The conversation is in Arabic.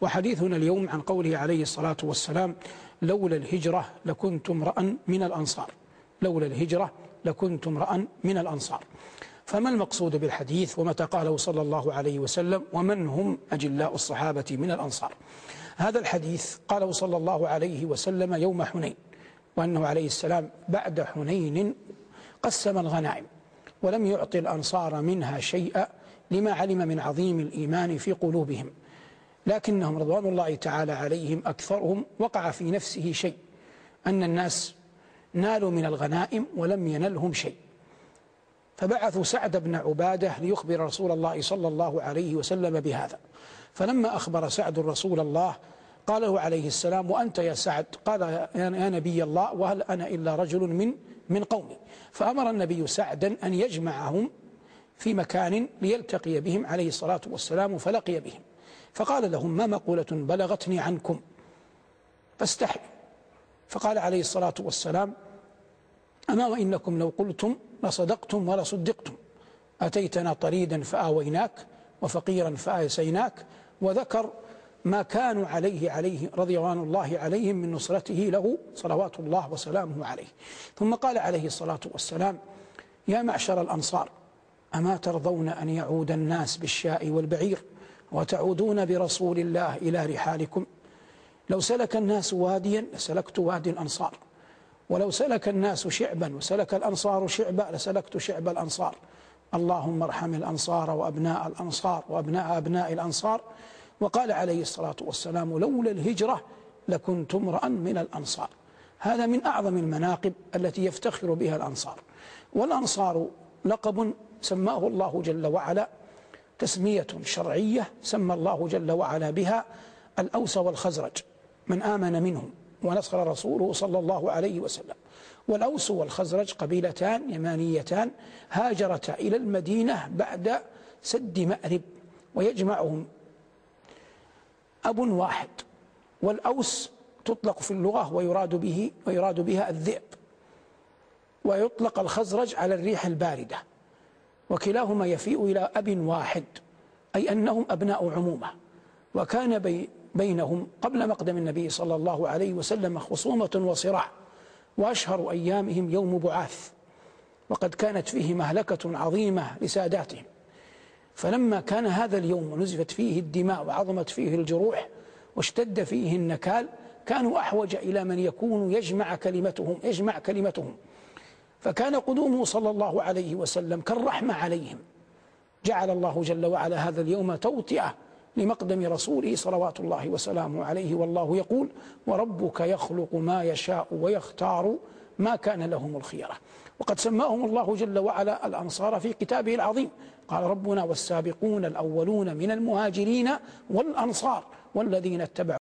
وحديثنا اليوم عن قوله عليه الصلاة والسلام لولا الهجرة لكنت امرأ من الأنصار. لولا الهجرة لكنت امرأ من الأنصار. فما المقصود بالحديث ومتى قاله صلى الله عليه وسلم ومن هم أجلاء الصحابة من الأنصار؟ هذا الحديث قاله صلى الله عليه وسلم يوم حنين وأنه عليه السلام بعد حنين قسم الغنائم ولم يعطي الأنصار منها شيئا لما علم من عظيم الإيمان في قلوبهم. لكنهم رضوان الله تعالى عليهم أكثرهم وقع في نفسه شيء أن الناس نالوا من الغنائم ولم ينلهم شيء. فبعثوا سعد بن عبادة ليخبر رسول الله صلى الله عليه وسلم بهذا. فلما أخبر سعد رسول الله قال عليه السلام وأنت يا سعد؟ قال يا نبي الله وهل أنا إلا رجل من من قومي؟ فأمر النبي سعدا أن يجمعهم في مكان ليلتقي بهم عليه الصلاة والسلام فلقي بهم. فقال لهم ما مقولة بلغتني عنكم؟ فاستحي. فقال عليه الصلاة والسلام أما وإنكم لو قلتم لصدقتم ولصدقتم. أتيتنا طريدا فآويناك وفقيرا فآسيناك وذكر ما كانوا عليه عليه رضوان الله عليهم من نصرته له صلوات الله وسلامه عليه. ثم قال عليه الصلاة والسلام يا معشر الأنصار أما ترضون أن يعود الناس بالشاء والبعير؟ وتعودون برسول الله إلى رحالكم. لو سلك الناس واديا لسلكت وادي الأنصار. ولو سلك الناس شعبا وسلك الأنصار شعبا لسلكت شعب الأنصار. اللهم ارحم الأنصار وأبناء الأنصار وأبناء أبناء الأنصار. وقال عليه الصلاة والسلام لولا الهجرة لكنت امرأ من الأنصار. هذا من أعظم المناقب التي يفتخر بها الأنصار. والأنصار لقب سماه الله جل وعلا تسمية شرعية سمى الله جل وعلا بها الأوس والخزرج من آمن منهم ونصر رسوله صلى الله عليه وسلم. والأوس والخزرج قبيلتان يمانيتان هاجرتا إلى المدينة بعد سد مأرب ويجمعهم أب واحد. والأوس تطلق في اللغة ويراد به ويراد بها الذئب ويطلق الخزرج على الريح الباردة. وكلاهما يفيء إلى أب واحد أي أنهم أبناء عمومة. وكان بي بينهم قبل مقدم النبي صلى الله عليه وسلم خصومة وصراع وأشهر أيامهم يوم بعاث وقد كانت فيه مهلكة عظيمة لساداتهم. فلما كان هذا اليوم ونزفت فيه الدماء وعظمت فيه الجروح واشتد فيه النكال كانوا أحوج إلى من يكون يجمع كلمتهم يجمع كلمتهم. فكان قدومه صلى الله عليه وسلم كالرحمة عليهم. جعل الله جل وعلا هذا اليوم توطئة لمقدم رسوله صلوات الله وسلامه عليه والله يقول وربك يخلق ما يشاء ويختار ما كان لهم الخيرة وقد سماهم الله جل وعلا الأنصار في كتابه العظيم. قال ربنا والسابقون الأولون من المهاجرين والأنصار والذين اتبعوا